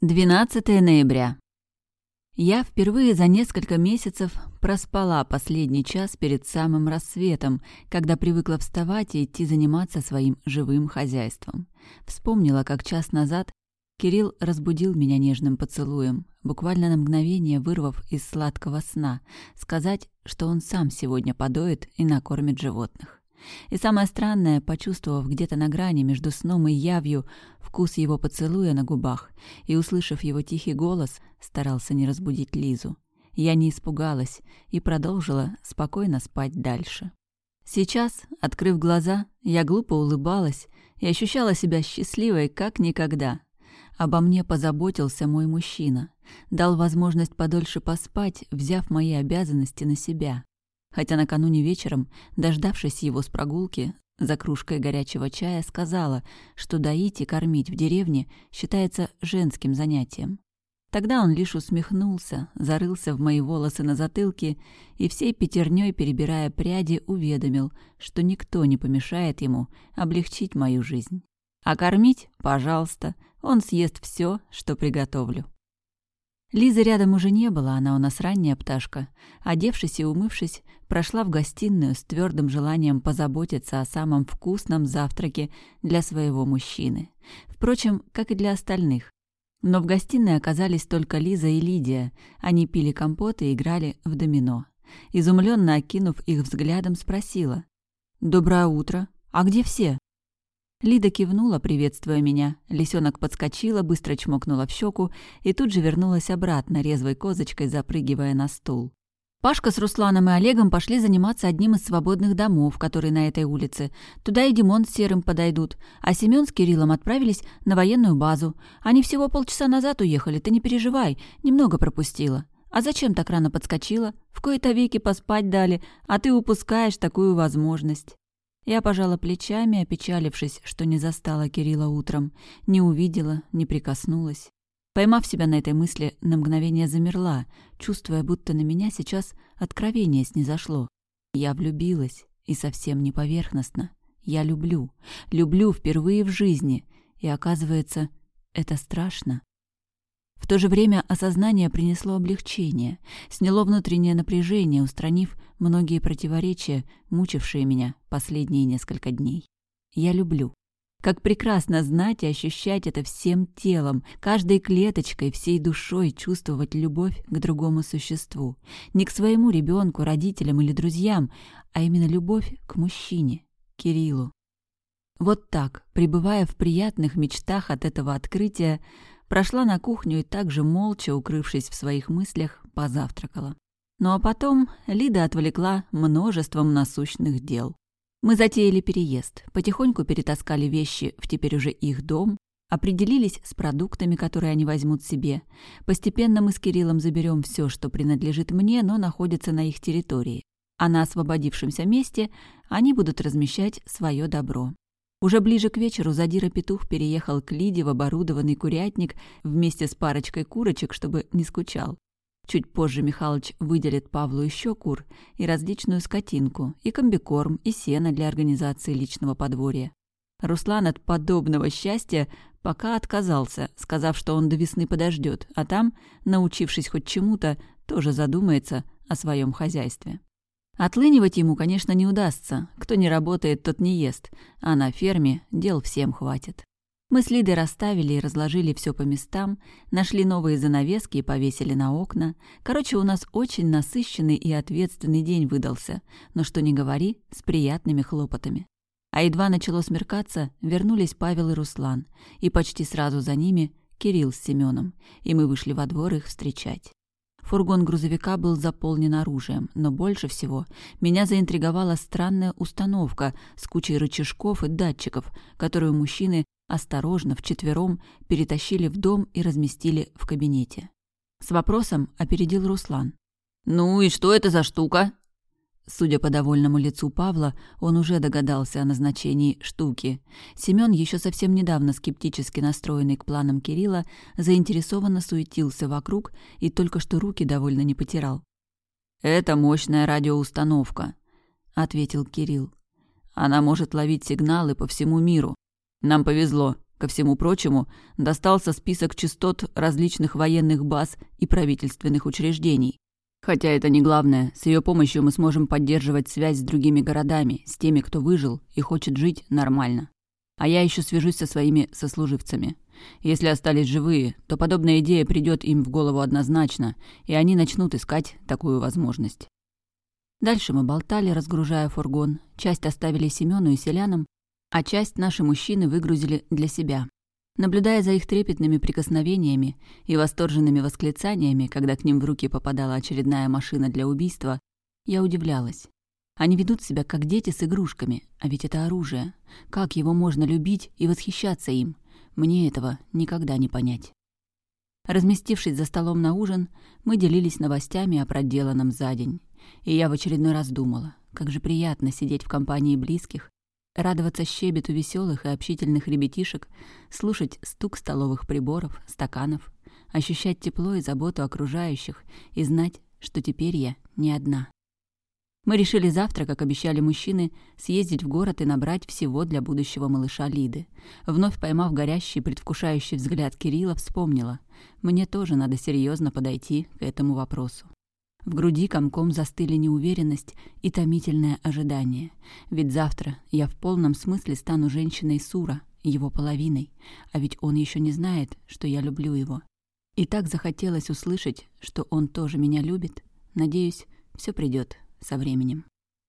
12 ноября. Я впервые за несколько месяцев проспала последний час перед самым рассветом, когда привыкла вставать и идти заниматься своим живым хозяйством. Вспомнила, как час назад Кирилл разбудил меня нежным поцелуем, буквально на мгновение вырвав из сладкого сна, сказать, что он сам сегодня подоит и накормит животных. И самое странное, почувствовав где-то на грани между сном и явью вкус его поцелуя на губах и услышав его тихий голос, старался не разбудить Лизу. Я не испугалась и продолжила спокойно спать дальше. Сейчас, открыв глаза, я глупо улыбалась и ощущала себя счастливой, как никогда. Обо мне позаботился мой мужчина, дал возможность подольше поспать, взяв мои обязанности на себя хотя накануне вечером, дождавшись его с прогулки, за кружкой горячего чая сказала, что доить и кормить в деревне считается женским занятием. Тогда он лишь усмехнулся, зарылся в мои волосы на затылке и всей пятерней, перебирая пряди, уведомил, что никто не помешает ему облегчить мою жизнь. А кормить, пожалуйста, он съест все, что приготовлю. Лизы рядом уже не было, она у нас ранняя пташка. Одевшись и умывшись, прошла в гостиную с твердым желанием позаботиться о самом вкусном завтраке для своего мужчины. Впрочем, как и для остальных. Но в гостиной оказались только Лиза и Лидия. Они пили компот и играли в домино. Изумленно окинув их взглядом, спросила. «Доброе утро. А где все?» Лида кивнула, приветствуя меня. Лисенок подскочила, быстро чмокнула в щеку и тут же вернулась обратно, резвой козочкой запрыгивая на стул. Пашка с Русланом и Олегом пошли заниматься одним из свободных домов, который на этой улице. Туда и Димон с Серым подойдут. А Семён с Кириллом отправились на военную базу. Они всего полчаса назад уехали, ты не переживай, немного пропустила. А зачем так рано подскочила? В кои-то веки поспать дали, а ты упускаешь такую возможность. Я пожала плечами, опечалившись, что не застала Кирилла утром, не увидела, не прикоснулась. Поймав себя на этой мысли, на мгновение замерла, чувствуя, будто на меня сейчас откровение снизошло. Я влюбилась, и совсем не поверхностно. Я люблю, люблю впервые в жизни, и оказывается, это страшно. В то же время осознание принесло облегчение, сняло внутреннее напряжение, устранив многие противоречия, мучившие меня последние несколько дней. Я люблю. Как прекрасно знать и ощущать это всем телом, каждой клеточкой, всей душой чувствовать любовь к другому существу. Не к своему ребенку, родителям или друзьям, а именно любовь к мужчине, Кириллу. Вот так, пребывая в приятных мечтах от этого открытия, прошла на кухню и также молча, укрывшись в своих мыслях, позавтракала. Ну а потом Лида отвлекла множеством насущных дел. Мы затеяли переезд, потихоньку перетаскали вещи в теперь уже их дом, определились с продуктами, которые они возьмут себе. Постепенно мы с Кириллом заберем все, что принадлежит мне, но находится на их территории. А на освободившемся месте они будут размещать свое добро. Уже ближе к вечеру Задира-петух переехал к Лиде в оборудованный курятник вместе с парочкой курочек, чтобы не скучал. Чуть позже Михалыч выделит Павлу еще кур и различную скотинку, и комбикорм, и сено для организации личного подворья. Руслан от подобного счастья пока отказался, сказав, что он до весны подождет, а там, научившись хоть чему-то, тоже задумается о своем хозяйстве. Отлынивать ему, конечно, не удастся. Кто не работает, тот не ест. А на ферме дел всем хватит. Мы с Лидой расставили и разложили все по местам, нашли новые занавески и повесили на окна. Короче, у нас очень насыщенный и ответственный день выдался, но что ни говори, с приятными хлопотами. А едва начало смеркаться, вернулись Павел и Руслан, и почти сразу за ними Кирилл с Семеном, и мы вышли во двор их встречать. Фургон грузовика был заполнен оружием, но больше всего меня заинтриговала странная установка с кучей рычажков и датчиков, которую мужчины осторожно вчетвером перетащили в дом и разместили в кабинете. С вопросом опередил Руслан. «Ну и что это за штука?» Судя по довольному лицу Павла, он уже догадался о назначении штуки. Семён, еще совсем недавно скептически настроенный к планам Кирилла, заинтересованно суетился вокруг и только что руки довольно не потирал. «Это мощная радиоустановка», — ответил Кирилл. «Она может ловить сигналы по всему миру. Нам повезло. Ко всему прочему, достался список частот различных военных баз и правительственных учреждений. Хотя это не главное, с ее помощью мы сможем поддерживать связь с другими городами, с теми, кто выжил и хочет жить нормально. А я еще свяжусь со своими сослуживцами. Если остались живые, то подобная идея придет им в голову однозначно, и они начнут искать такую возможность. Дальше мы болтали, разгружая фургон. Часть оставили Семену и селянам, а часть наши мужчины выгрузили для себя. Наблюдая за их трепетными прикосновениями и восторженными восклицаниями, когда к ним в руки попадала очередная машина для убийства, я удивлялась. Они ведут себя как дети с игрушками, а ведь это оружие. Как его можно любить и восхищаться им? Мне этого никогда не понять. Разместившись за столом на ужин, мы делились новостями о проделанном за день. И я в очередной раз думала, как же приятно сидеть в компании близких, радоваться щебету веселых и общительных ребятишек, слушать стук столовых приборов, стаканов, ощущать тепло и заботу окружающих и знать, что теперь я не одна. Мы решили завтра, как обещали мужчины, съездить в город и набрать всего для будущего малыша Лиды. Вновь поймав горящий, предвкушающий взгляд Кирилла, вспомнила. Мне тоже надо серьезно подойти к этому вопросу. В груди комком застыли неуверенность и томительное ожидание. Ведь завтра я в полном смысле стану женщиной Сура, его половиной, а ведь он еще не знает, что я люблю его. И так захотелось услышать, что он тоже меня любит. Надеюсь, все придет со временем.